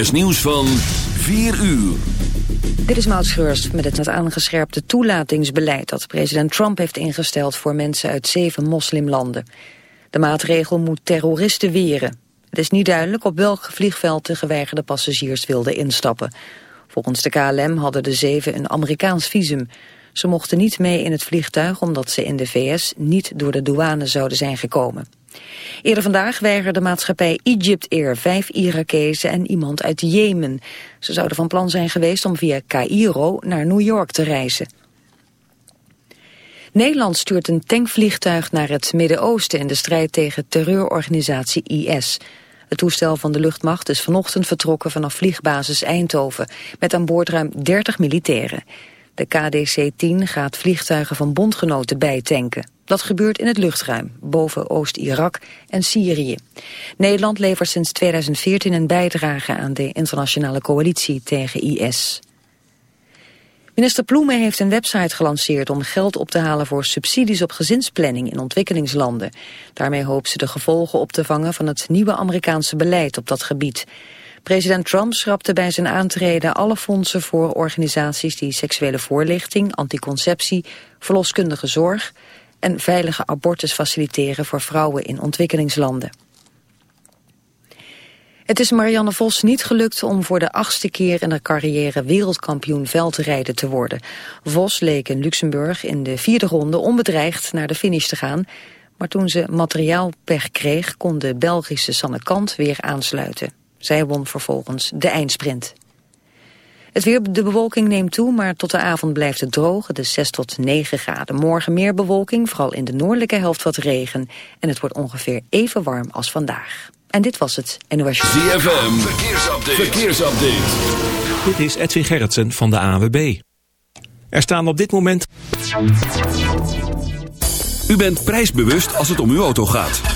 is nieuws van 4 uur. Dit is Maud met het aangescherpte toelatingsbeleid... dat president Trump heeft ingesteld voor mensen uit zeven moslimlanden. De maatregel moet terroristen weren. Het is niet duidelijk op welk vliegveld de geweigerde passagiers wilden instappen. Volgens de KLM hadden de zeven een Amerikaans visum. Ze mochten niet mee in het vliegtuig omdat ze in de VS niet door de douane zouden zijn gekomen. Eerder vandaag weigerde maatschappij Egypt Air vijf Irakezen en iemand uit Jemen. Ze zouden van plan zijn geweest om via Cairo naar New York te reizen. Nederland stuurt een tankvliegtuig naar het Midden-Oosten in de strijd tegen terreurorganisatie IS. Het toestel van de luchtmacht is vanochtend vertrokken vanaf vliegbasis Eindhoven met aan boord ruim 30 militairen. De KDC-10 gaat vliegtuigen van bondgenoten bijtanken. Dat gebeurt in het luchtruim, boven Oost-Irak en Syrië. Nederland levert sinds 2014 een bijdrage aan de internationale coalitie tegen IS. Minister Ploemen heeft een website gelanceerd om geld op te halen voor subsidies op gezinsplanning in ontwikkelingslanden. Daarmee hoopt ze de gevolgen op te vangen van het nieuwe Amerikaanse beleid op dat gebied. President Trump schrapte bij zijn aantreden alle fondsen voor organisaties die seksuele voorlichting, anticonceptie, verloskundige zorg en veilige abortus faciliteren voor vrouwen in ontwikkelingslanden. Het is Marianne Vos niet gelukt om voor de achtste keer in haar carrière wereldkampioen veldrijden te worden. Vos leek in Luxemburg in de vierde ronde onbedreigd naar de finish te gaan. Maar toen ze materiaalpech kreeg kon de Belgische Sanne Kant weer aansluiten. Zij won vervolgens de eindsprint. Het weer, de bewolking neemt toe, maar tot de avond blijft het droog. Het is 6 tot 9 graden. Morgen meer bewolking, vooral in de noordelijke helft wat regen. En het wordt ongeveer even warm als vandaag. En dit was het NOS. ZFM, verkeersupdate. verkeersupdate. Dit is Edwin Gerritsen van de AWB. Er staan op dit moment... U bent prijsbewust als het om uw auto gaat.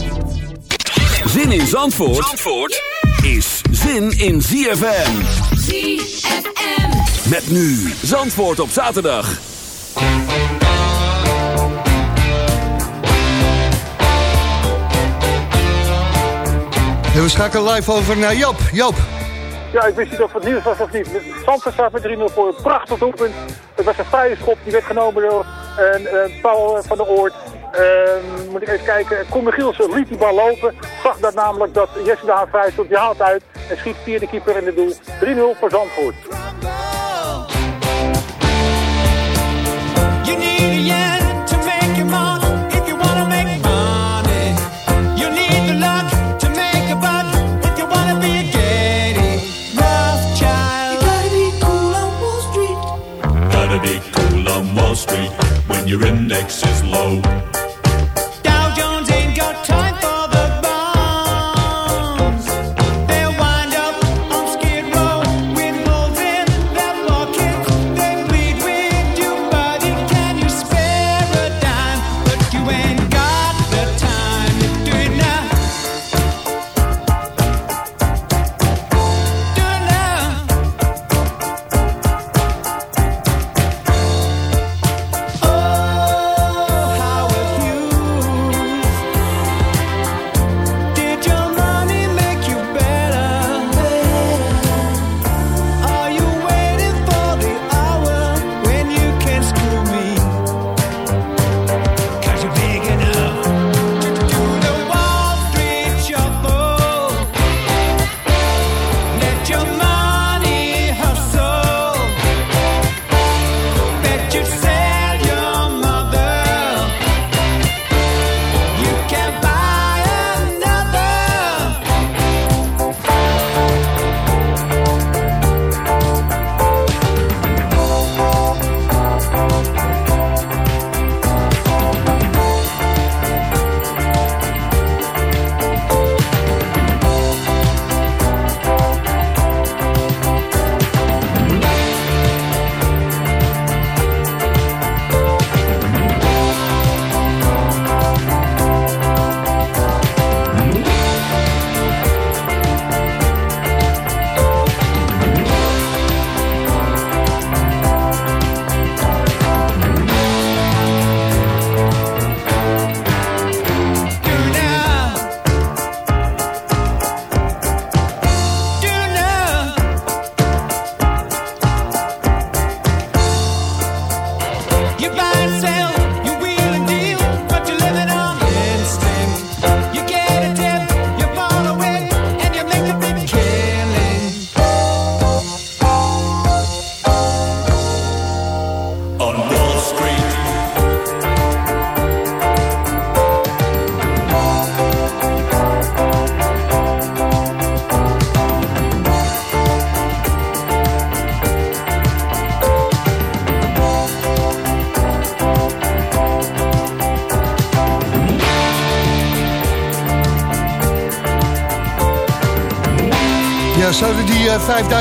Zin in Zandvoort, Zandvoort is zin in ZFM. ZFM. Met nu Zandvoort op zaterdag. En we schakelen live over naar Joop. Joop. Ja, ik wist niet of het nieuws was of niet. Zandvoort staat met 3-0 voor een prachtig doelpunt. Het was een vrije schop, die werd genomen door een uh, Paul van der Oort. Ehm, moet ik even kijken, Koen Michielsen liet die bal lopen. Zag dat namelijk dat Jesse daar vrij stond. Die haalt uit en schiet via de keeper in het doel. 3-0 voor Zandvoort.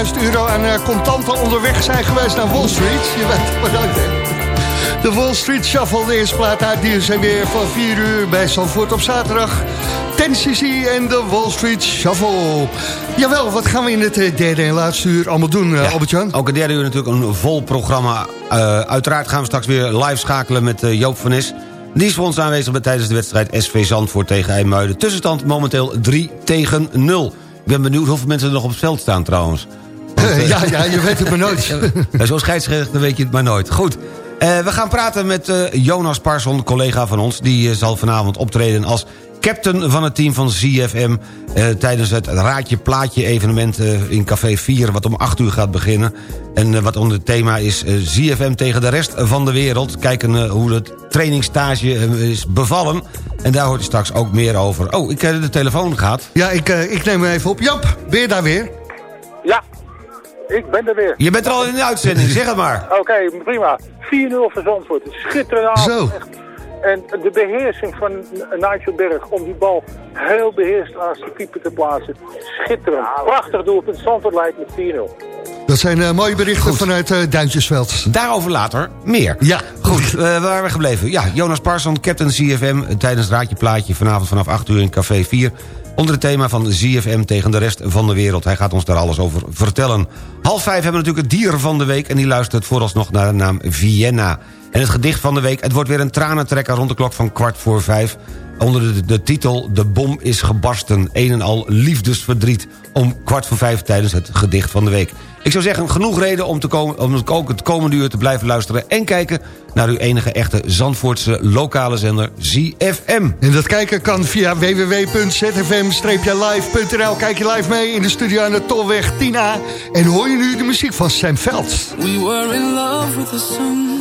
5000 euro aan eh, contanten onderweg zijn geweest naar Wall Street? Je weet nooit, hè? De Wall Street Shuffle, de eerste plaat uit die zijn weer van 4 uur bij Zandvoort op zaterdag. Ten CC en de Wall Street Shuffle. Jawel, wat gaan we in het eh, derde en laatste uur allemaal doen, eh, Albert-Jan? Ook het derde uur natuurlijk een vol programma. Uiteraard gaan we straks weer live schakelen met Joop van Nes. Die is voor ons aanwezig bij tijdens de wedstrijd SV Zandvoort tegen IJmuiden. Tussenstand momenteel 3 tegen 0. Ik ben benieuwd hoeveel mensen er nog op het veld staan trouwens. ja, ja, je weet het maar nooit. Ja, Zo'n scheidsrechter weet je het maar nooit. Goed, eh, we gaan praten met eh, Jonas Parson, collega van ons. Die eh, zal vanavond optreden als captain van het team van ZFM... eh, tijdens het Raadje Plaatje evenement eh, in Café 4... wat om 8 uur gaat beginnen. En eh, wat onder het thema is eh, ZFM tegen de rest van de wereld. Kijken eh, hoe het trainingstage eh, is bevallen. En daar hoort je straks ook meer over. Oh, ik heb de telefoon gaat. Ja, ik, eh, ik neem hem even op. Jap, ben je daar weer? Ja, ik ben er weer. Je bent er al in de uitzending, zeg het maar. Oké, prima. 4-0 voor Zandvoort. Schitterende avond. Zo. Echt. En de beheersing van Nigel Berg om die bal heel beheerst aan zijn keeper te plaatsen. Schitterend. Prachtig doelpunt. Zandvoort leidt met 4-0. Dat zijn eh, mooie berichten vanuit eh, Duintjesveld. Daarover later meer. Ja, Goed, eh, waar waren we gebleven? Ja, Jonas Parson, captain CFM... tijdens Raadje Plaatje vanavond vanaf 8 uur in Café 4... onder het thema van ZFM tegen de rest van de wereld. Hij gaat ons daar alles over vertellen. Half vijf hebben we natuurlijk het dier van de week... en die luistert vooralsnog naar de naam Vienna. En het gedicht van de week, het wordt weer een tranentrekker... rond de klok van kwart voor vijf... onder de, titel De bom is gebarsten. Een en al liefdesverdriet. Om kwart voor vijf tijdens het gedicht van de week. Ik zou zeggen, genoeg reden om, te komen, om ook het komende uur te blijven luisteren... en kijken naar uw enige echte Zandvoortse lokale zender ZFM. En dat kijken kan via www.zfm-live.nl. Kijk je live mee in de studio aan de Tolweg 10A. En hoor je nu de muziek van Sam Veld. We were in love with the sun.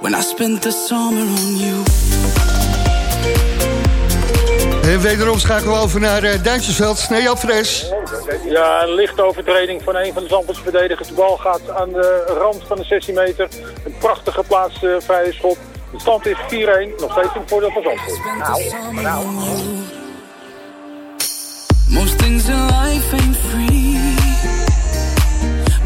When I spent the summer on you. En wederom schakelen we over naar uh, Duintjesveld. Nee, Jan Fres. Ja, een lichte overtreding van een van de Zandvoortse verdedigers. De bal gaat aan de rand van de 16 meter. Een prachtig geplaatste eh, vrije schot. De stand is 4-1. Nog steeds een voordeel van Zandvoort. On you. Most things in life ain't free.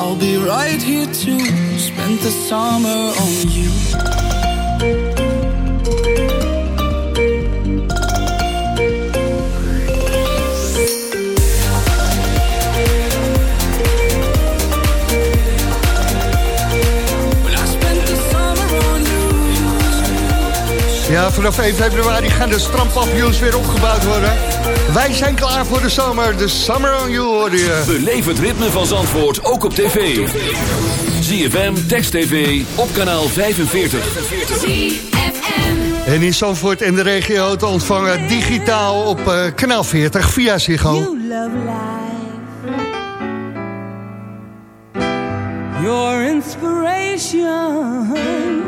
I'll be right here to spend the summer on you. Ja, vanaf 1 februari gaan de strandpavioens weer opgebouwd worden. Wij zijn klaar voor de zomer. De Summer on You hoorde je. Beleef het ritme van Zandvoort ook op tv. ZFM, Text TV, op kanaal 45. En in Zandvoort en de regio te ontvangen digitaal op eh, kanaal 40 via Ziggo. love life. Your inspiration.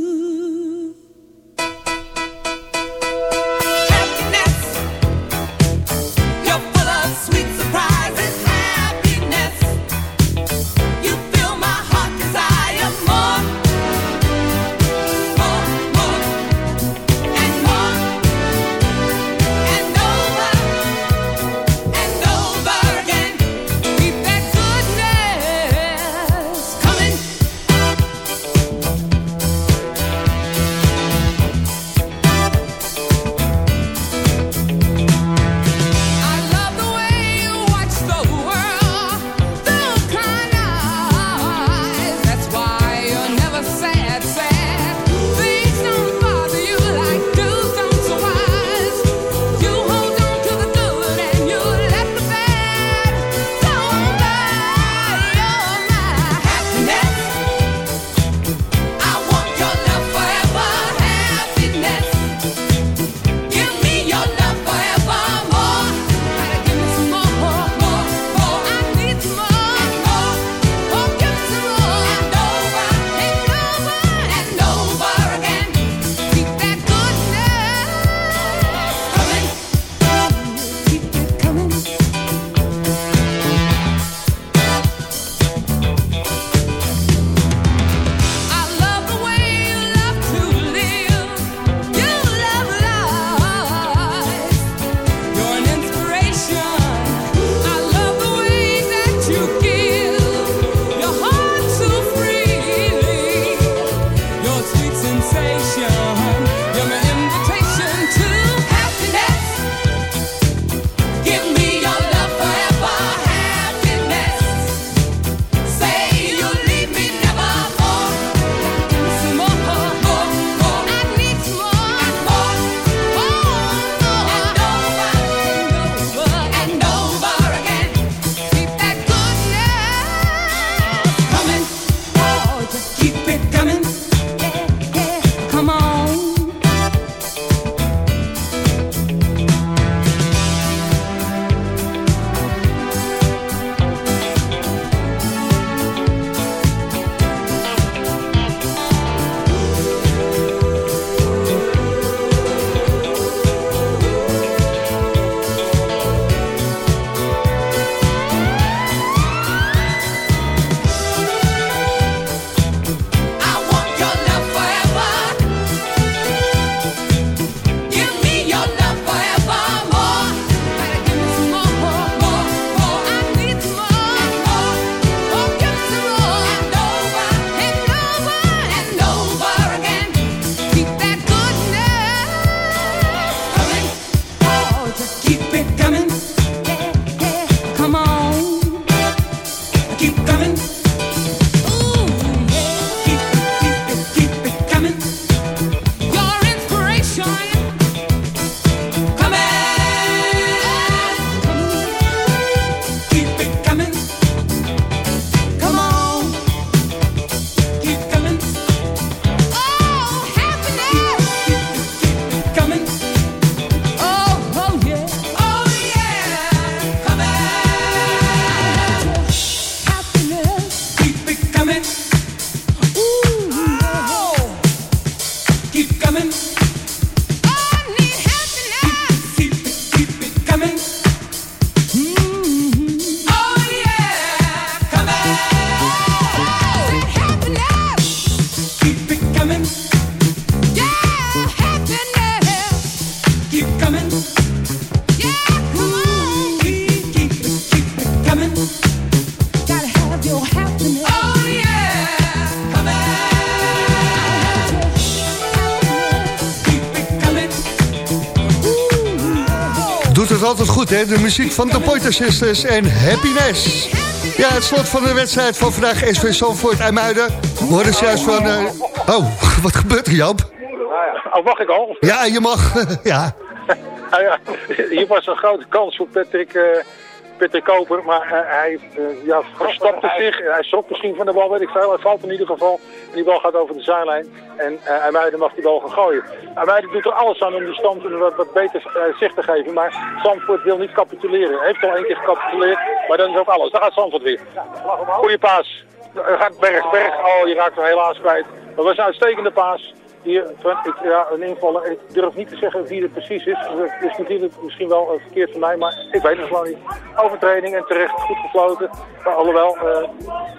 de muziek van de Pointer Sisters en Happiness. Ja, het slot van de wedstrijd van vandaag SV Zandvoort Muiden. We ze juist van... Eh, oh, wat gebeurt er, Jan? Oh, mag ik al? Ja, je mag. ja. Ah ja, hier was een grote kans voor Patrick uh, Patrick Koper. Maar eh, hij eh, ja, verstapte zich. Hij schrok misschien van de bal, weet ik veel. Hij valt in ieder geval. En die bal gaat over de zijlijn. En uh, IJmuiden mag die bal gaan gooien. IJmuiden doet er alles aan om die stand wat, wat beter eh, zicht te geven. Maar Zandvoort wil niet capituleren. Hij heeft al één keer gecapituleerd. Maar dan is ook alles. Daar gaat Zandvoort weer. Goeie paas. Er gaat Berg. Berg. Oh, je raakt hem helaas kwijt. Dat was een uitstekende paas. Ja, een. Ik durf niet te zeggen wie het precies is. Het is natuurlijk misschien wel eh, verkeerd van mij, maar ik weet het gewoon niet. Overtreding en terecht goed gefloten. Maar alhoewel, eh,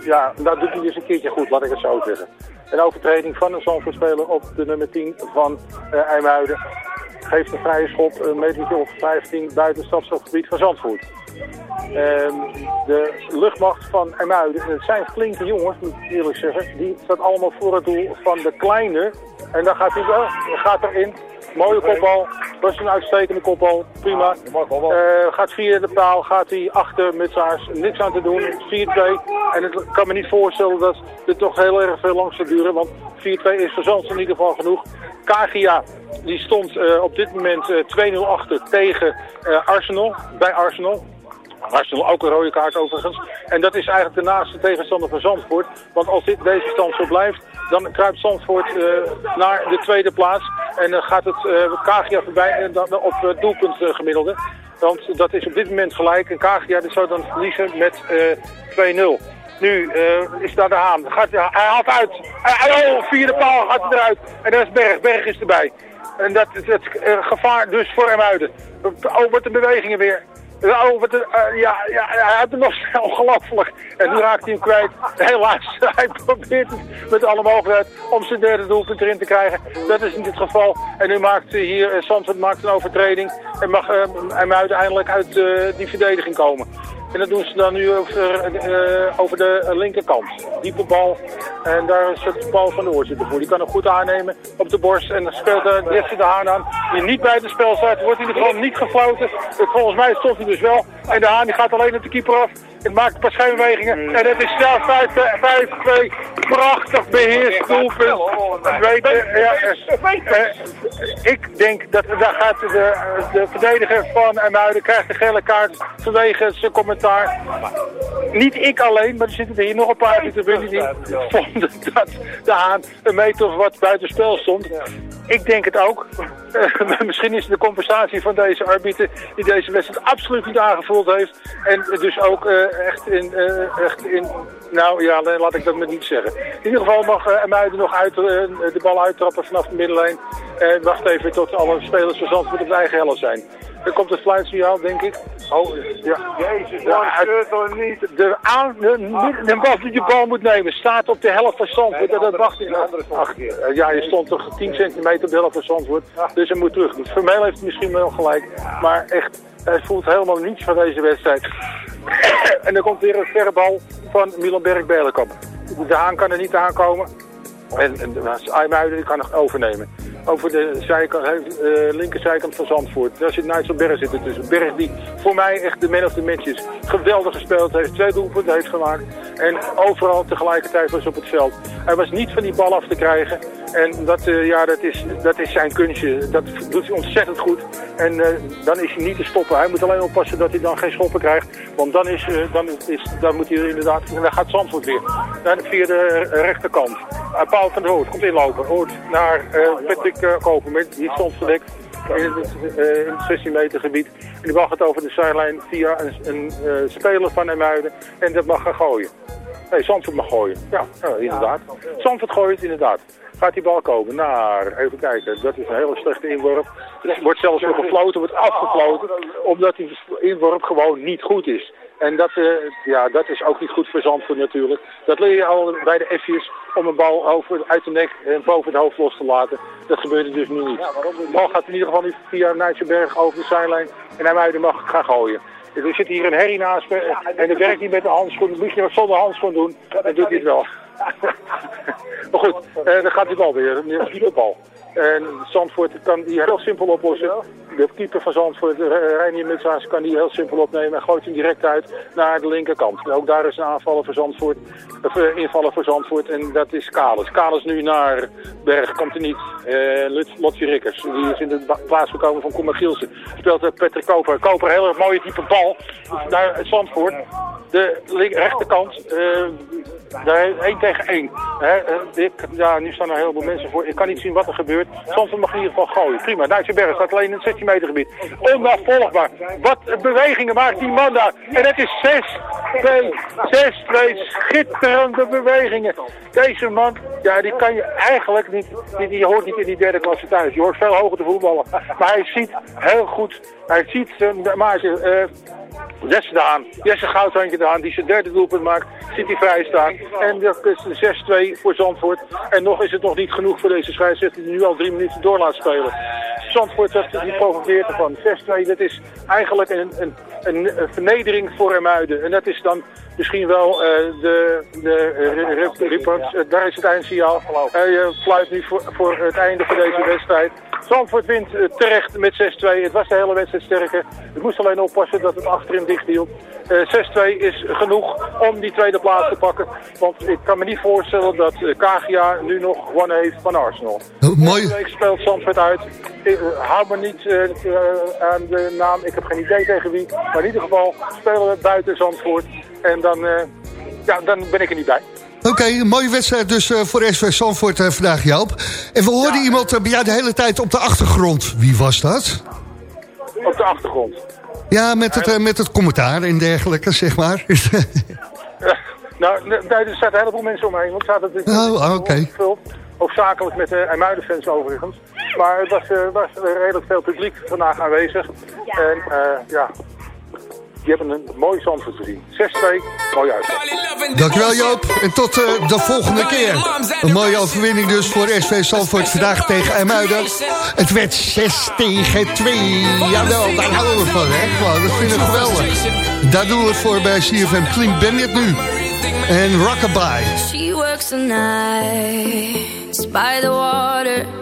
ja, dat doet hij dus een keertje goed, laat ik het zo zeggen. Een overtreding van een Zandvoortspeler op de nummer 10 van uh, IJmuiden. Geeft een vrije schop, een metertje of 15 buiten het van Zandvoort. Ehm, de luchtmacht van IJmuiden, het zijn flinke jongens, moet ik eerlijk zeggen. Die staat allemaal voor het doel van de kleine. En dan gaat hij wel, gaat erin. Mooie kopbal, dat is een uitstekende kopbal, prima. Uh, gaat via de paal, gaat hij achter met Saars, niks aan te doen, 4-2. En ik kan me niet voorstellen dat dit toch heel erg veel lang zal duren, want 4-2 is voor Zans in ieder geval genoeg. Kagia, die stond uh, op dit moment uh, 2-0 achter tegen Arsenal, bij Arsenal. Arsenal ook een rode kaart overigens. En dat is eigenlijk de naaste tegenstander van Zandvoort. Want als dit, deze stand zo blijft, dan kruipt Zandvoort uh, naar de tweede plaats. En dan gaat het uh, Kagia voorbij en dan op doelpunt gemiddelde. Want dat is op dit moment gelijk. En Kagia zou dan verliezen met 2-0. Nu is daar de Haan. Gaat, hij haalt uit. Hij, oh, vierde paal gaat hij eruit. En daar is Berg. Berg is erbij. En dat is het gevaar dus voor hem uit. Oh, wat de bewegingen weer. Een, uh, ja, ja, hij had hem nog ongelooflijk. En nu raakt hij hem kwijt. Helaas, hij probeert het met alle mogelijkheid om zijn derde doelpunt erin te krijgen. Dat is niet het geval. En nu maakt hier, uh, maakt een overtreding. En mag uh, hem uiteindelijk uit die verdediging komen. En dat doen ze dan nu over, uh, over de linkerkant. Diepe bal. En daar is het bal van de voorzitter voor. Die kan hem goed aannemen op de borst. En dan speelt uh, Jesse de Haan aan. Die niet bij het spel staat. Wordt in ieder geval niet gefloten. Volgens mij stond hij dus wel. En de Haan die gaat alleen op de keeper af. Het maakt een paar schijnbewegingen. En het is snel 5-2. Prachtig beheerst doelpunt. Ik denk dat daar gaat de, de verdediger van Emuiden krijgt de gele kaart vanwege zijn commentaar. Niet ik alleen, maar er zitten er hier nog een paar tribune die vonden dat de Haan een meter of wat buitenspel stond. Ik denk het ook. Uh, misschien is de compensatie van deze arbiter die deze wedstrijd absoluut niet aangevoeld heeft. En dus ook uh, echt, in, uh, echt in... Nou ja, laat ik dat maar niet zeggen. In ieder geval mag uh, Muiden nog uit, de bal uittrappen vanaf de middenlijn. En wacht even tot alle spelers van Zandvoort op de eigen helft zijn. Dan komt het fluitsignaal, denk ik. Oh, ja. Jezus, ja, het, toch niet. De, aan, de, de bal die je bal moet nemen staat op de helft van Zandvoort. Nee, dat wacht. Ach, ja, je stond toch 10 centimeter op de helft van Zandvoort. Dus hij moet terug. Vermeel heeft misschien wel gelijk. Maar echt, hij voelt helemaal niets van deze wedstrijd. en dan komt weer een verre bal van Milan Berg-Belenkamp. De Haan kan er niet aankomen. En, en IJmuiden kan nog overnemen. Over de uh, linkerzijkant van Zandvoort. Daar zit Nigel Berg zitten tussen. Berg die voor mij echt de man of the match is. Geweldig gespeeld heeft. Twee doelpunten heeft gemaakt. En overal tegelijkertijd was op het veld. Hij was niet van die bal af te krijgen. En dat, uh, ja, dat, is, dat is zijn kunstje. Dat doet hij ontzettend goed. En uh, dan is hij niet te stoppen. Hij moet alleen oppassen dat hij dan geen schoppen krijgt. Want dan, is, dan, is, dan moet hij inderdaad... Dan gaat Zandvoort weer. Dan via de rechterkant. Paul van Hoort komt inlopen. Hoort naar Patrick uh, Kopermit. Die stond verdekt in het, uh, in het 16 meter gebied. En die mag het over de zijlijn via een, een uh, speler van Emuiden. En dat mag gaan gooien. Nee, Zandvoort mag gooien. Ja, ja inderdaad. Zandvoort gooit inderdaad. Gaat die bal komen naar, even kijken, dat is een hele slechte inworp. Er wordt zelfs nog gefloten, wordt afgefloten, omdat die inworp gewoon niet goed is. En dat, uh, ja, dat is ook niet goed voor Zandvoort natuurlijk. Dat leer je al bij de F'jes om een bal over, uit de nek en boven het hoofd los te laten. Dat gebeurde dus nu niet. De bal gaat in ieder geval niet via Nijtsenberg over de zijlijn en hij muiden mag gaan gooien. Dus er zit hier een herrie naast me en dat werkt niet met een handschoen. Moet je wat zonder handschoen doen, dan doet hij het wel. maar goed, uh, dan gaat die bal weer, een bal. En Zandvoort kan die heel simpel oplossen. De keeper van Zandvoort, Re- Reinier Mutsaars, kan die heel simpel opnemen en gooit hem direct uit naar de linkerkant. Ook daar is een aanvaller voor Zandvoort, of eh, invaller voor Zandvoort en dat is Kalis. Kalis nu naar Berg, komt er niet. Eh Lut- Lotje Rikkers, die is in de plaats gekomen van Kommer Gielsen. Speelt uh, Patrick Koper. Koper, heel erg mooie type bal naar Zandvoort. De rechterkant, eh daar 1 tegen 1. Hè, eh, ik, ja, nu staan er heel veel mensen voor. Ik kan niet zien wat er gebeurt. Zandvoort mag in ieder geval gooien. Prima. Nijtsenberg staat alleen in het 16 meter gebied. Onafvolgbaar. Wat bewegingen maakt die man daar. En het is 6-2. 6-2. Schitterende bewegingen. Deze man, ja, die kan je eigenlijk niet, die, hoort niet in die derde klasse thuis. Je hoort veel hoger te voetballen. Maar hij ziet heel goed, hij ziet zijn maatje, eh, Jesse Daan, Jesse Goudhandje Daan, die zijn derde doelpunt maakt, ziet hij vrij staan. En dat is de 6-2 voor Zandvoort. En nog is het nog niet genoeg voor deze scheidsrechter die nu al drie minuten door laat spelen. Zandvoort zegt, die profiteert ervan. 6-2, dat is eigenlijk een, een, een, vernedering voor Hermuiden. En dat is dan misschien wel eh, de, de eh, Rippers. Eh, daar is het eindsignaal. Hij fluit nu voor, voor het einde van deze wedstrijd. Zandvoort wint terecht met 6-2. Het was de hele wedstrijd sterker. Het moest alleen oppassen dat het achterin dicht hield. Eh, 6-2 is genoeg om die tweede plaats te pakken. Want ik kan me niet voorstellen dat eh, KGA nu nog gewonnen heeft van Arsenal. Oh, mooi. Volgende week speelt Zandvoort uit. Ik, eh, hou me niet aan de naam. Ik heb geen idee tegen wie. Maar in ieder geval spelen we buiten Zandvoort. En dan, ja, dan ben ik er niet bij. Oké, een mooie wedstrijd dus eh, voor SV Zandvoort vandaag, Joop. En we hoorden iemand bij jou de hele tijd op de achtergrond. Wie was dat? Op de achtergrond. Ja, met het, eh, met het commentaar en dergelijke, zeg maar. Ja, nou, nee, er zaten een heleboel mensen omheen. Want er zaten natuurlijk Oh, oké. gevuld. Hoofdzakelijk met de IJmuiden-fans overigens. Maar het was, eh, was redelijk veel publiek vandaag aanwezig. En eh, ja, die hebben een mooi Zandvoort gezien. 6-2, mooi uitslag. Dankjewel Joop. En tot eh, de volgende keer. Een mooie overwinning dus voor SV Zandvoort vandaag tegen IJmuiden. Het werd 6 tegen 2. Jawel, daar houden we van, hè? Gewoon, dat vind ik geweldig. Daar doen we het voor bij CFM Clean Bandit nu. En Rockabye. She works the nights by the water.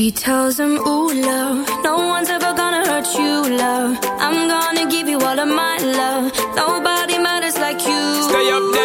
She tells him, Ooh, love, no one's ever gonna hurt you, love. I'm gonna give you all of my love. Nobody matters like you. Stay up there.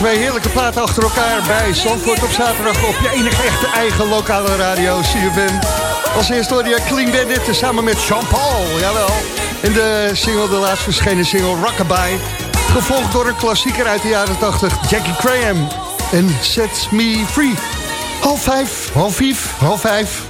Twee heerlijke platen achter elkaar bij Zandvoort op zaterdag op je enige echte eigen lokale radio, CFM. Als eerste hoorde je Clean Bandit samen met Jean-Paul, jawel. En de single, de laatst verschenen single Rockabye. Gevolgd door een klassieker uit de jaren 80, Jackie Graham. En Set Me Free. Half vijf, half vijf, half vijf.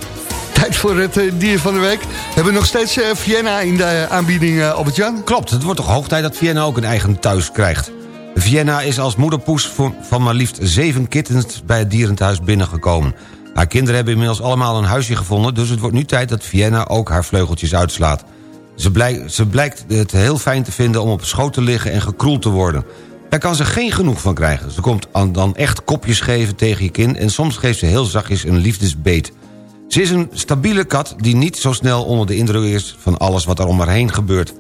Tijd voor het eh, dier van de week. We hebben nog steeds eh, Vienna in de aanbieding, eh, op het jan? Klopt, het wordt toch hoog tijd dat Vienna ook een eigen thuis krijgt. Vienna is als moederpoes van maar liefst zeven kittens bij het dierenthuis binnengekomen. Haar kinderen hebben inmiddels allemaal een huisje gevonden... dus het wordt nu tijd dat Vienna ook haar vleugeltjes uitslaat. Ze, blijkt, ze blijkt het heel fijn te vinden om op schoot te liggen en gekroeld te worden. Daar kan ze geen genoeg van krijgen. Ze komt dan echt kopjes geven tegen je kin... en soms geeft ze heel zachtjes een liefdesbeet. Ze is een stabiele kat die niet zo snel onder de indruk is... van alles wat er om haar heen gebeurt...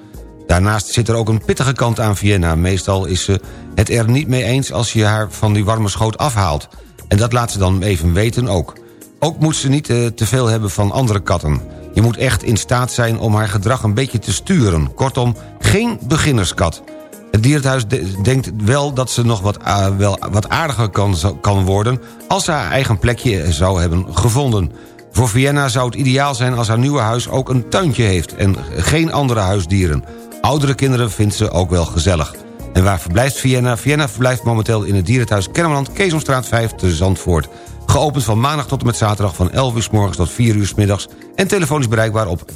Daarnaast zit er ook een pittige kant aan Vienna. Meestal is ze het er niet mee eens als je haar van die warme schoot afhaalt. En dat laat ze dan even weten ook. Ook moet ze niet eh, te veel hebben van andere katten. Je moet echt in staat zijn om haar gedrag een beetje te sturen. Kortom, geen beginnerskat. Het dierenthuis de- denkt wel dat ze nog wat, a- wel wat aardiger kan, kan worden... als ze haar eigen plekje zou hebben gevonden. Voor Vienna zou het ideaal zijn als haar nieuwe huis ook een tuintje heeft... en geen andere huisdieren. Oudere kinderen vindt ze ook wel gezellig. En waar verblijft Vienna? Vienna verblijft momenteel in het dierenthuis Kennemerland... Keesomstraat 5 te Zandvoort. Geopend van maandag tot en met zaterdag van 11 uur s morgens tot 4 uur s middags... en telefonisch bereikbaar op 571-3888.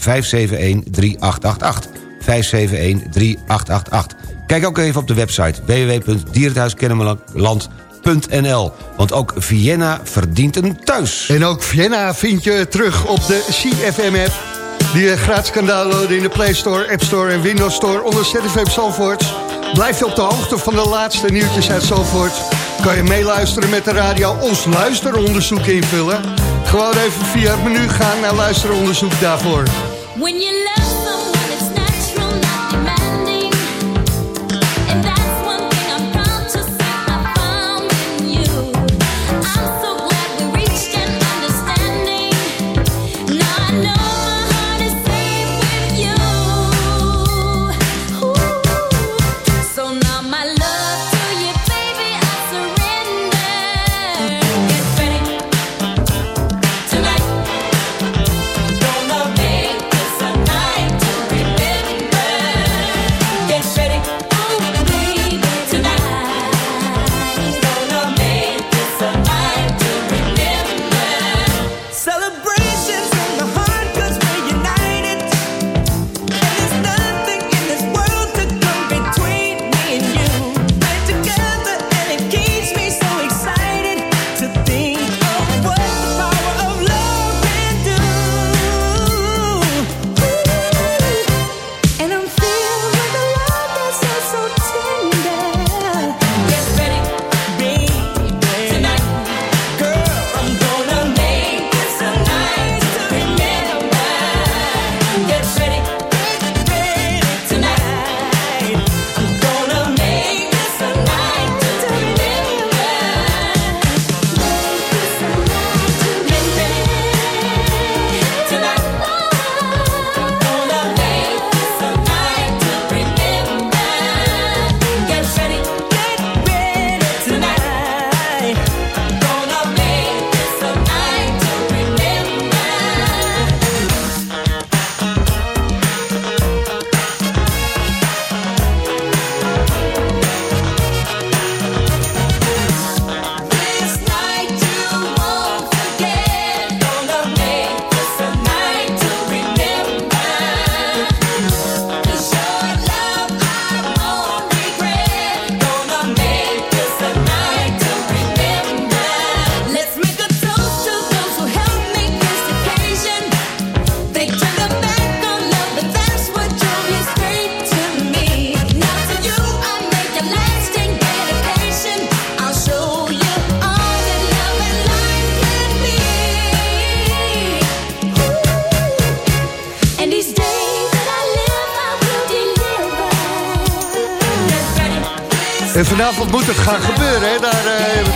571-3888. Kijk ook even op de website www.dierenthuiskennemerland.nl. Want ook Vienna verdient een thuis. En ook Vienna vind je terug op de CFM-app. Die je gratis kan downloaden in de Play Store, App Store en Windows Store onder ZFM Zalvoort. Blijf je op de hoogte van de laatste nieuwtjes uit Zalvoort. Kan je meeluisteren met de radio, ons luisteronderzoek invullen. Gewoon even via het menu gaan naar luisteronderzoek daarvoor. When you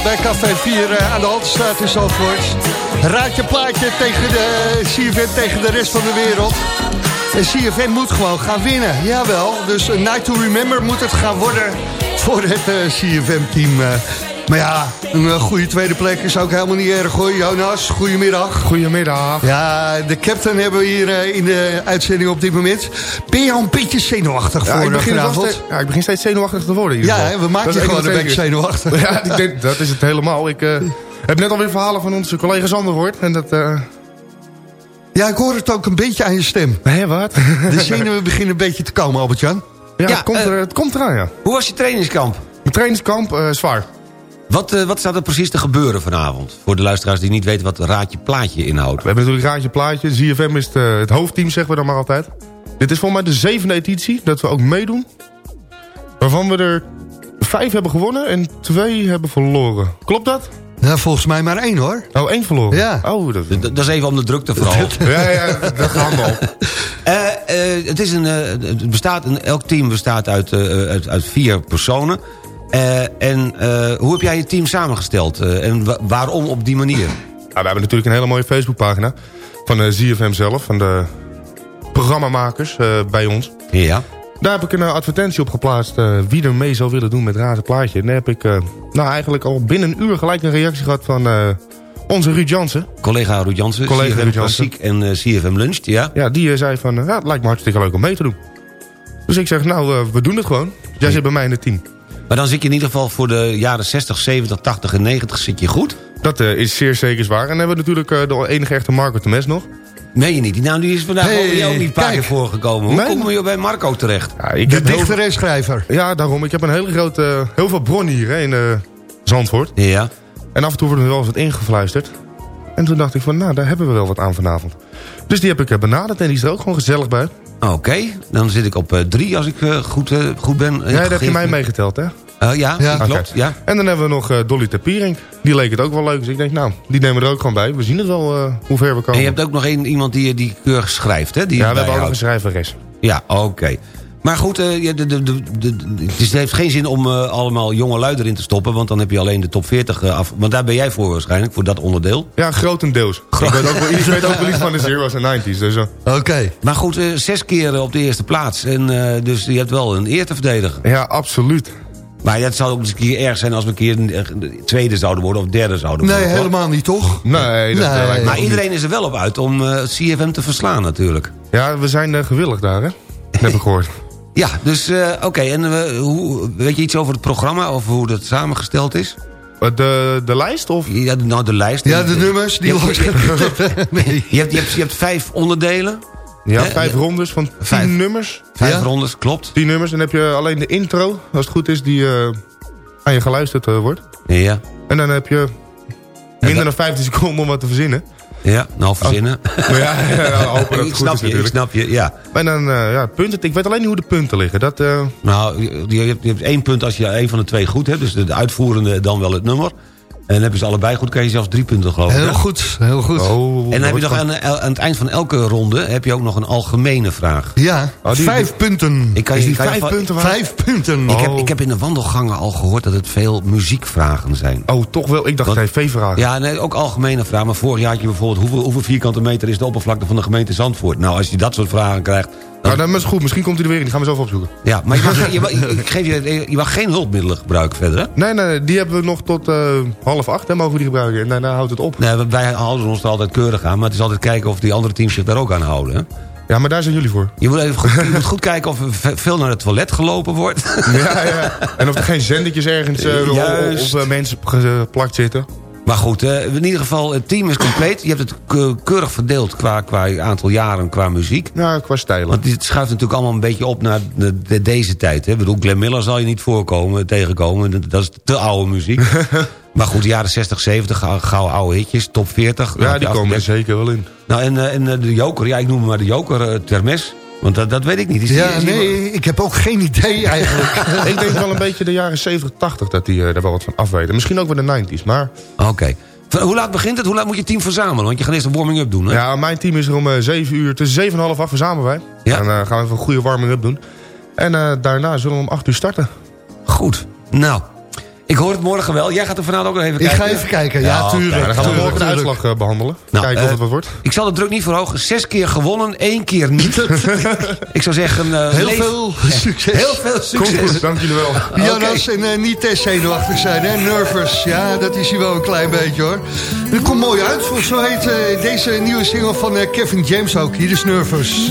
bij Café 4 eh, aan de Haltestraat in Zalvoort. Raad je plaatje tegen de CFM, tegen de rest van de wereld. En CFM moet gewoon gaan winnen, jawel. Dus een Night to Remember moet het gaan worden voor het eh, CFM-team. Eh. Maar ja, een eh, goede tweede plek is ook helemaal niet erg hoor. Jonas, goedemiddag. Goedemiddag. Ja, de captain hebben we hier eh, in de uitzending op dit moment. Ben je al een beetje zenuwachtig Ja, voor ik, de begin wel vanavond? ja, ik begin steeds zenuwachtig te worden. Ja, we maken Dat je gewoon een beetje zenuwachtig. Ja, ik denk, dat is het helemaal. Ik eh, heb net alweer verhalen van onze collega Sander gehoord. En dat... eh Ja, ik hoor het ook een beetje aan je stem. Hé, wat? De zenuwen beginnen een beetje te komen, Albert-Jan. Ja, Ja, het, komt eh, er, het komt eraan, ja. Hoe was je trainingskamp? Mijn trainingskamp, eh, zwaar. Wat, eh, wat staat er precies te gebeuren vanavond? Voor de luisteraars die niet weten wat Raadje Plaatje inhoudt. We hebben natuurlijk Raadje Plaatje. ZFM is het, het hoofdteam, zeggen we dan maar altijd. Dit is volgens mij de zevende editie dat we ook meedoen. Waarvan we er vijf hebben gewonnen en twee hebben verloren. Klopt dat? Ja, volgens mij maar één hoor. Oh, één verloren? Ja. Oh, dat... Is even om de drukte vooral. ja, ja, dat gaan we al. Eh, eh, het is een, eh, het bestaat, een, elk team bestaat uit, eh, uit, uit vier personen. Eh, en eh, hoe heb jij je team samengesteld? Eh, en wa- waarom op die manier? Nou, we hebben natuurlijk een hele mooie Facebookpagina van ZFM zelf, van de programmamakers bij ons. Ja. Daar heb ik een advertentie op geplaatst wie er mee zou willen doen met Razen Plaatje. En daar heb ik nou, eigenlijk al binnen een uur gelijk een reactie gehad van onze Ruud Jansen. Collega Ruud Jansen, Collega CFM Ruud Jansen. Klassiek en CFM Lunch, ja. Ja, die zei van, ja, het lijkt me hartstikke leuk om mee te doen. Dus ik zeg, nou, we doen het gewoon. Jij zit bij mij in het team. Maar dan zit je in ieder geval voor de jaren 60, 70, 80 en 90 zit je goed. Dat eh, is zeer zeker waar. En dan hebben we natuurlijk eh, de enige echte Marco Temes nog. Meen je niet? Die naam die is vandaag Hey, ook niet- ook niet een paar keer voorgekomen. Hoe Nee. kom je bij Marco terecht? Ja, ik De heel dichter en schrijver. Ja, daarom. Ik heb een hele grote, heel veel bronnen hier hè, in eh, Zandvoort. Ja. En af en toe wordt er wel eens wat ingefluisterd. En toen dacht ik van, nou, daar hebben we wel wat aan vanavond. Dus die heb ik benaderd en die is er ook gewoon gezellig bij. Oké, dan zit ik op eh, drie als ik eh, goed, eh, goed ben. Ja, daar heb je mij meegeteld, hè? Eh, ja, Ja. klopt. Ja. En dan hebben we nog eh, Dolly Tapierink. Die leek het ook wel leuk. Dus ik denk, nou, die nemen we er ook gewoon bij. We zien het wel eh, hoe ver we komen. En je hebt ook nog één, iemand die, die keurig schrijft, hè? Die ja, we hebben ook nog een schrijveres. Ja, oké. Maar goed, eh, ja, de, de, de, de- het heeft geen zin om eh, allemaal jonge lui erin te stoppen... want dan heb je alleen de top 40 eh, af. Want daar ben jij voor waarschijnlijk, voor dat onderdeel. Ja, grotendeels. Ik weet ook wel, ik weet ook wel iets van de zeros en 90s. Dus, Oké. Maar goed, eh, zes keer op de eerste plaats. En, eh, dus je hebt wel een eer te verdedigen. ja, absoluut. Maar het zou ook eens een keer erg zijn als we een keer tweede zouden worden... of derde zouden Nee, worden. toch? helemaal niet toch? Nee, dat Nee. lijkt me Maar iedereen is er wel op uit om eh, CFM te verslaan natuurlijk. Ja, we zijn gewillig daar, hè? Dat heb ik gehoord. Ja, dus eh, oké. En eh, hoe, weet je iets over het programma of hoe dat samengesteld is? Eh, De, de lijst? Of? Ja, nou, de lijst. Ja, de nummers die Je hebt- nee. Je hebt, je, hebt, je hebt vijf onderdelen. Ja, vijf rondes van tien Vijf. nummers. Vijf Ja? rondes, klopt. Tien nummers. En dan heb je alleen de intro, als het goed is, die eh, aan je geluisterd wordt. Ja, En dan heb je minder dan 15 seconden om wat te verzinnen. Ja nou verzinnen. Maar ja, ja, hopen dat ik het goed snap is je, ik snap je, ja. En dan, eh, ja, punten. Ik weet alleen niet hoe de punten liggen. Dat, eh, Nou, je, je hebt, je hebt één punt als je een van de twee goed hebt. Dus de uitvoerende dan wel het nummer. En dan hebben ze allebei goed, krijg je zelfs drie punten geloof ik. Heel goed, heel goed. oh, En dan heb je nog wordt aan, aan het eind van elke ronde heb je ook nog een algemene vraag. Ja, Oh, die- vijf punten. Ik kan Is die kan vijf punten? Vijf punten. Ik, heb, Oh. ik heb in de wandelgangen al gehoord dat het veel muziekvragen zijn. Oh, toch wel. Ik dacht tv-vragen. Ja, nee, ook algemene vragen. Maar vorig jaar had je bijvoorbeeld... Hoeveel, hoeveel vierkante meter is de oppervlakte van de gemeente Zandvoort? Nou, als je dat soort vragen krijgt... Dan, Nou, dat is goed. Misschien komt hij er weer in. Die gaan we zelf opzoeken. ja, maar je mag, je, mag- ik geef je, je mag geen hulpmiddelen gebruiken verder, hè? Nee, nee, die hebben we nog tot eh, half acht. Hè, mogen we die gebruiken. En daarna houdt het op. Nee, wij houden ons er altijd keurig aan. Maar het is altijd kijken of die andere teams zich daar ook aan houden. Hè? Ja, maar daar zijn jullie voor. Je moet even goed, je moet goed kijken of er ve- veel naar het toilet gelopen wordt. Ja, ja. En of er geen zendertjes ergens Juist. op, op, mensen geplakt zitten. Maar goed, eh, in ieder geval, het team is compleet. Je hebt het ke- keurig verdeeld qua, qua aantal jaren, qua muziek. Ja, qua stijlen. Want het schuift natuurlijk allemaal een beetje op naar de, de- deze tijd. Hè? Ik bedoel, Glenn Miller zal je niet voorkomen, tegenkomen. Dat- is te oude muziek. maar goed, jaren 60, 70, gauw, oude hitjes, top 40. Dan ja, die komen er zeker wel in. Nou, en, eh, en eh, de joker, ja, ik noem hem maar de joker, Termes. Want dat, dat weet ik niet. Is Ja, die- nee, ik heb ook geen idee eigenlijk. ik denk wel een beetje de jaren 70, 80 dat die eh, daar wel wat van afweten. Misschien ook wel de 90s, maar... Oké. Hoe laat begint het? Hoe laat moet je team verzamelen? Want je gaat eerst een warming-up doen, hè? Ja, mijn team is er om eh 7 uur, tussen 7 en half 8 verzamelen wij. Ja. En dan gaan we even een goede warming-up doen. En eh, daarna zullen we om 8 uur starten. Goed. Nou, ik hoor het morgen wel. Jij gaat er vanavond ook nog even Ik kijken. ga even kijken, ja, tuurlijk. Ja, dan gaan we morgen de uitslag eh, behandelen. Nou, Kijken of eh, het wat wordt. Ik zal de druk niet verhogen. Zes keer gewonnen, één keer niet. ik zou zeggen... eh, Heel veel succes. Heel veel succes. goed, dank jullie wel. Jonas, en niet te zenuwachtig zijn, hè? Nervous. Ja, dat is hij wel een klein beetje, hoor. Dat komt mooi uit. Mij heet deze nieuwe single van Kevin James ook. Hier is Nervous.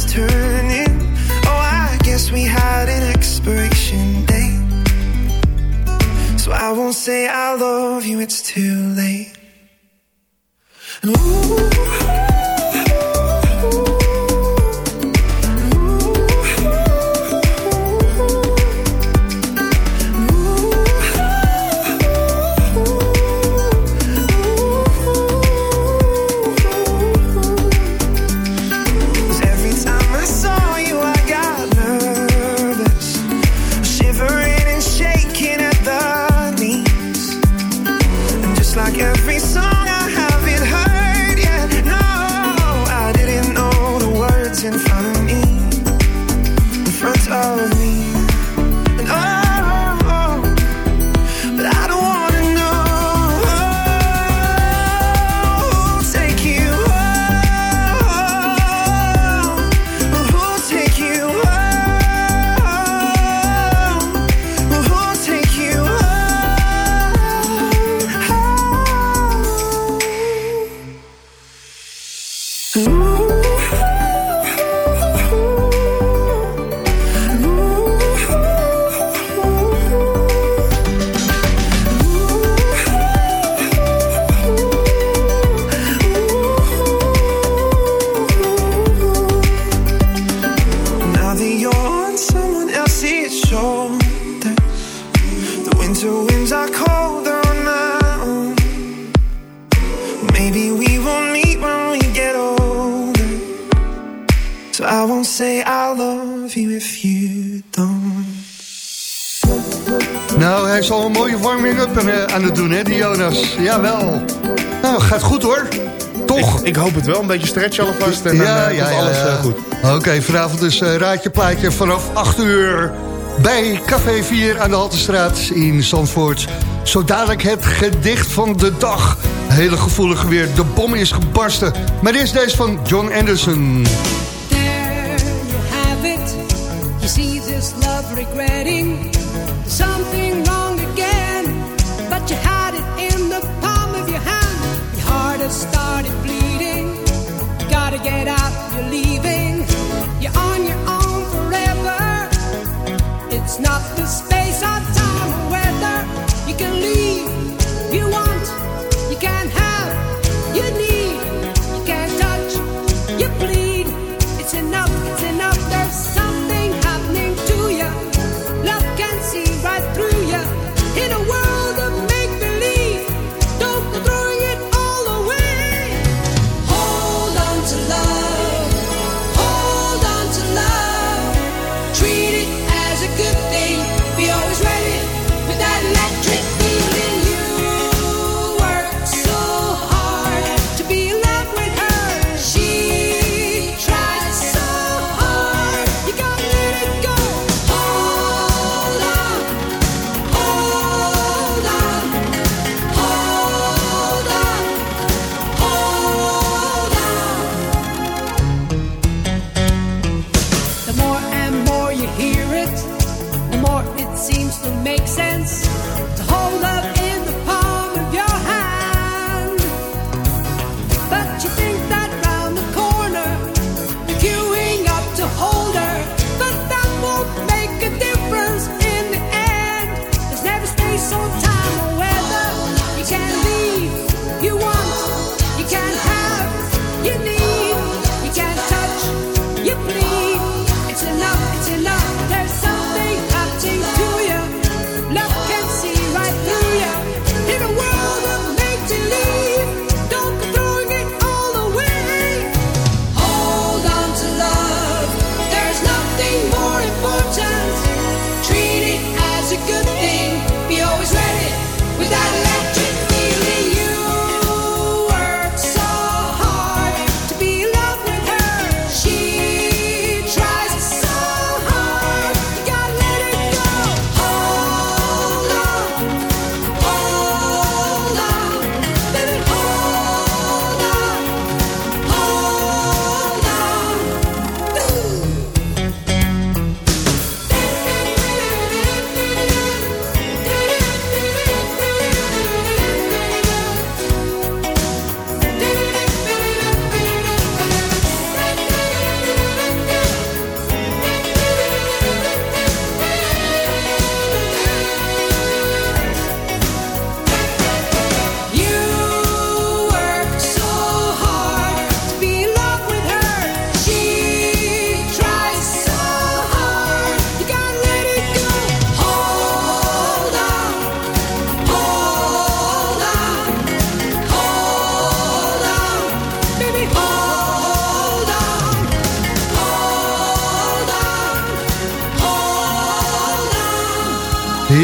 say I love you, it's too late. And ooh, aan het doen, hè, die Jonas. Jawel. Nou, gaat goed hoor. Toch? Ik, ik hoop het wel, een beetje stretchen alvast en dan ja, eh, ja, komt ja, alles ja. eh, goed. Oké, vanavond dus eh, Raadje Plaatje vanaf 8 uur bij Café 4 aan de Haltestraat in Zandvoort. Zo dadelijk het gedicht van de dag. Hele gevoelige weer, de bom is gebarsten. Maar dit is deze van John Anderson. There you have it. You see this love regretting something wrong again. You had it in the palm of your hand. Your heart has started bleeding. You gotta get out, you're leaving. You're on your own forever. It's not the space or time or weather. You can leave you want.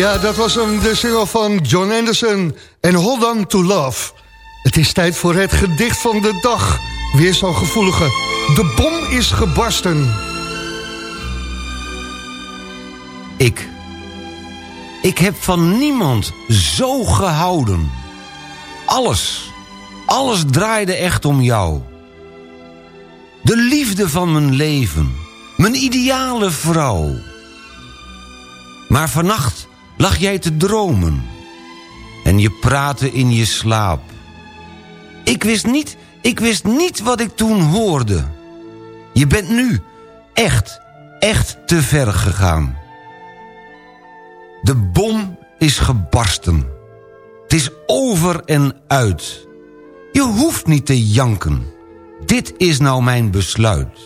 Ja, dat was hem, de single van John Anderson en Hold On To Love. Het is tijd voor het gedicht van de dag. Weer zo'n gevoelige. De bom is gebarsten. Ik. Ik heb van niemand zo gehouden. Alles, alles draaide echt om jou. De liefde van mijn leven. Mijn ideale vrouw. Maar vannacht lag jij te dromen. En je praatte in je slaap. Ik wist niet, ik wist niet wat ik toen hoorde. Je bent nu echt, echt te ver gegaan. De bom is gebarsten. Het is over en uit. Je hoeft niet te janken. Dit is nou mijn besluit.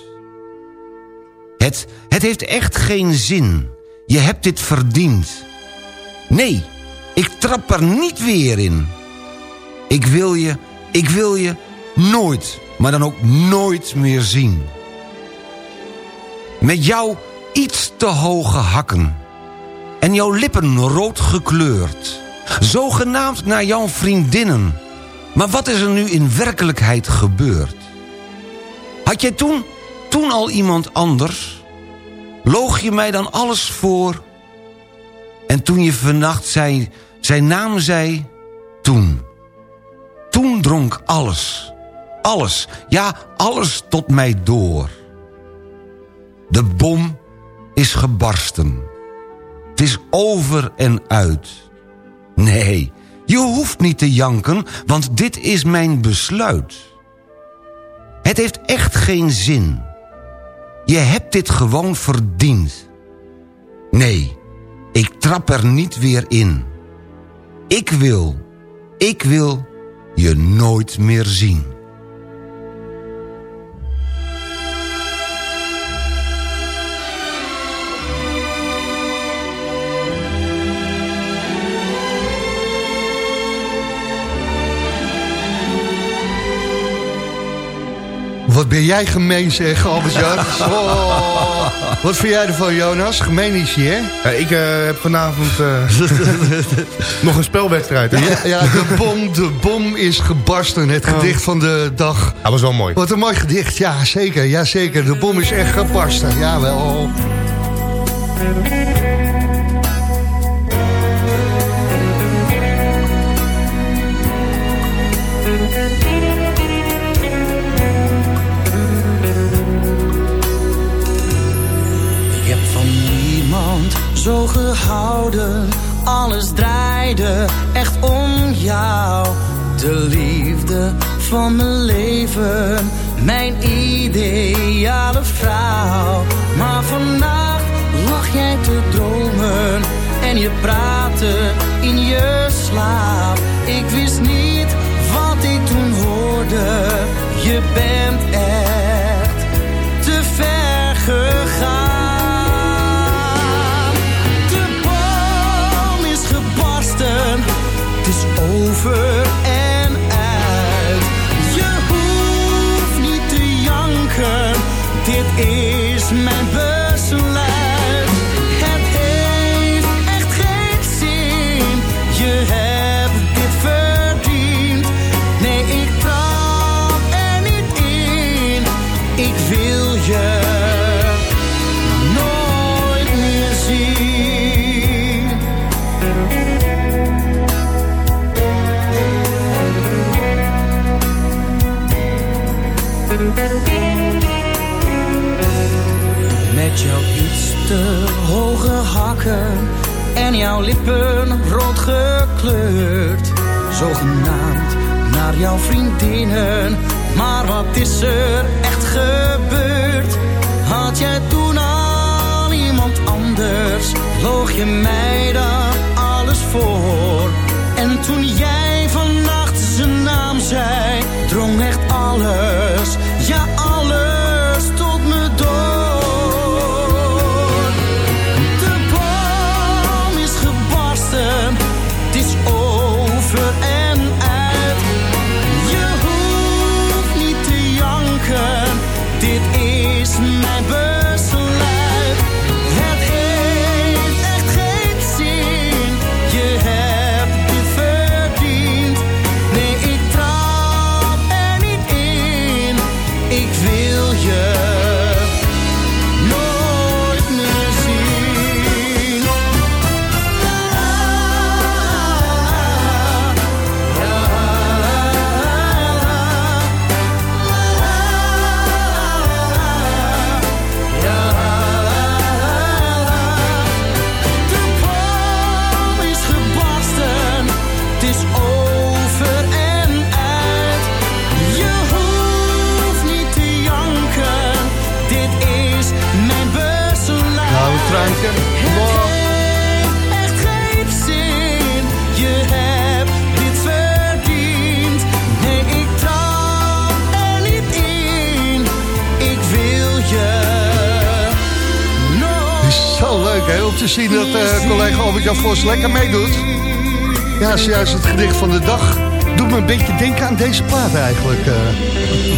Het, het heeft echt geen zin. Je hebt dit verdiend. Nee, ik trap er niet weer in. Ik wil je, ik wil je nooit, maar dan ook nooit meer zien. Met jou iets te hoge hakken. En jouw lippen rood gekleurd. Zogenaamd naar jouw vriendinnen. Maar wat is er nu in werkelijkheid gebeurd? Had jij toen, toen al iemand anders? Loog je mij dan alles voor? En toen je vannacht zei, zijn naam zei, toen. Toen dronk alles, alles, ja alles tot mij door. De bom is gebarsten. Het is over en uit. Nee, je hoeft niet te janken, want dit is mijn besluit. Het heeft echt geen zin. Je hebt dit gewoon verdiend. Nee, ik trap er niet weer in. Ik wil, ik wil je nooit meer zien. Wat ben jij gemeen zeg, Albert-Jan. Oh, wat vind jij ervan, Jonas? Gemeen is je, hè? Ja, ik eh, heb vanavond eh, nog een spelwedstrijd. Hè? Ja, ja, de bom, de bom is gebarsten. Het gedicht van de dag. Dat was wel mooi. Wat een mooi gedicht, ja zeker, ja zeker. De bom is echt gebarsten, jawel. Ik zo gehouden. Alles draaide echt om jou. De liefde van mijn leven. Mijn ideale vrouw. Maar vannacht lag jij te dromen. En je praatte in je slaap. Ik wist niet wat ik toen hoorde. Je bent echt over en uit. Je hoeft niet te janken, dit is mijn besluit. Om te zien dat eh, collega Albert-Jan Vos lekker meedoet. Ja, zojuist het gedicht van de dag. Doet me een beetje denken aan deze plaat eigenlijk. eh.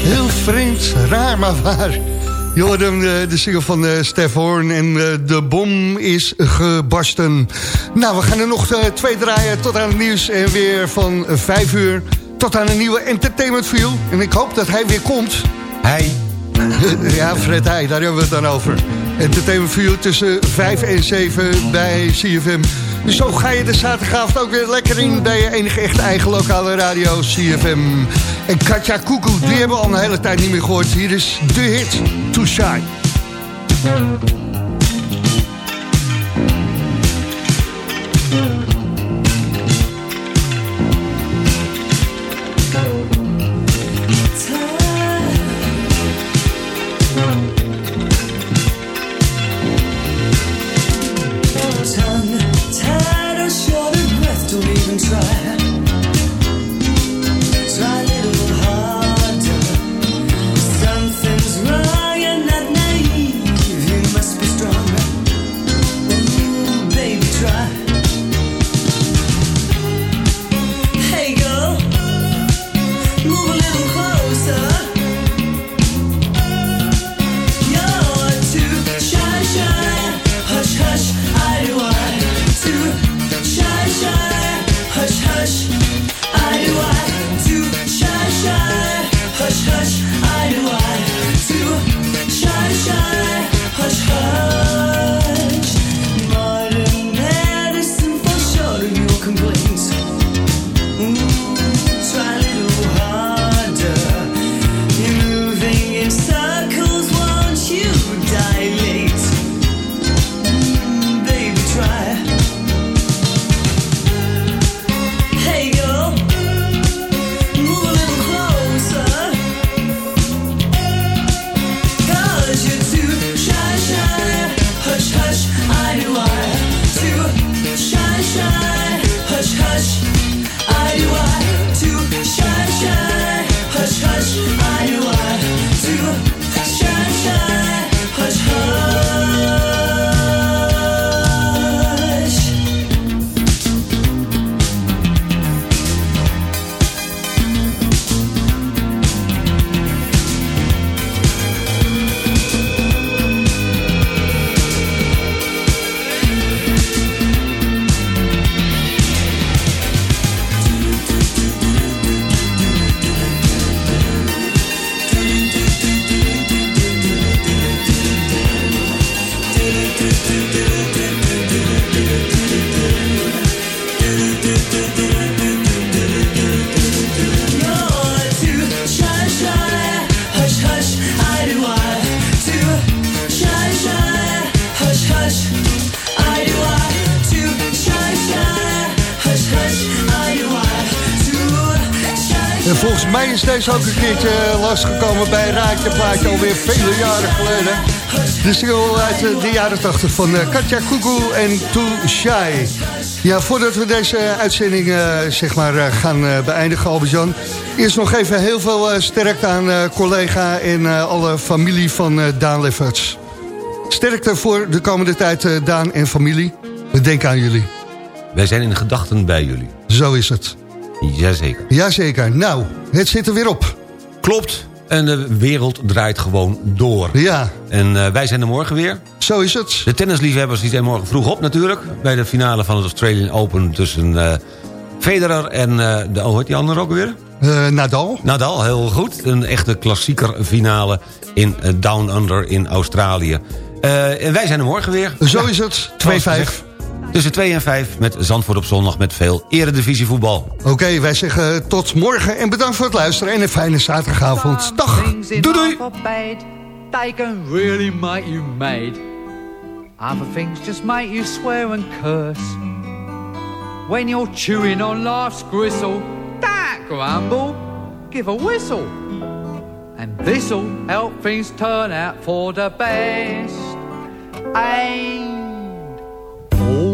heel vreemd, raar, maar waar. Je hoorde hem, de, de single van eh Stef Hoorn en eh, de bom is gebarsten. Nou, we gaan er nog eh, twee draaien tot aan het nieuws en weer van eh, vijf uur tot aan een nieuwe Entertainment View. En ik hoop dat hij weer komt. Hij? ja, Fred Heij, daar hebben we het dan over. Entertainment View tussen 5 en 7 bij CFM. Dus zo ga je de zaterdagavond ook weer lekker in... bij je enige echte eigen lokale radio CFM. En Katja Koekoe, die hebben we al een hele tijd niet meer gehoord. Hier is de hit, Too Shy. Tongue rush. Keertje lastgekomen bij Raadje Plaatje alweer vele jaren geleden. De single uit eh, de jaren 80 van eh, Katja Koekoe en Too Shy. Ja, voordat we deze uitzending eh, zeg maar, gaan beëindigen, Albert-Jan... eerst nog even heel veel sterkte aan collega en alle familie van Daan Lefferts. Sterkte voor de komende tijd, Daan en familie. We denken aan jullie. Wij zijn in gedachten bij jullie. Zo is het. Jazeker. Jazeker. Nou, het zit er weer op. Klopt. En de wereld draait gewoon door. Ja. En eh, wij zijn er morgen weer. Zo is het. De tennisliefhebbers die zijn morgen vroeg op natuurlijk. Bij de finale van het Australian Open tussen eh, Federer en... eh, de, oh, heet die andere ook weer? Nadal. Nadal, heel goed. Een echte klassieker finale in Down Under in Australië. En wij zijn er morgen weer. Zo Ja. is het. 2-5. Tussen 2 en 5 met Zandvoort op zondag met veel eredivisie voetbal. Oké, wij zeggen tot morgen en bedankt voor het luisteren en een fijne zaterdagavond. Dag. Doei doei. they can really make you mad. Other things just make you swear and curse. When you're chewing on life's gristle, don't grumble, give a whistle. And this'll help things turn out for the best. And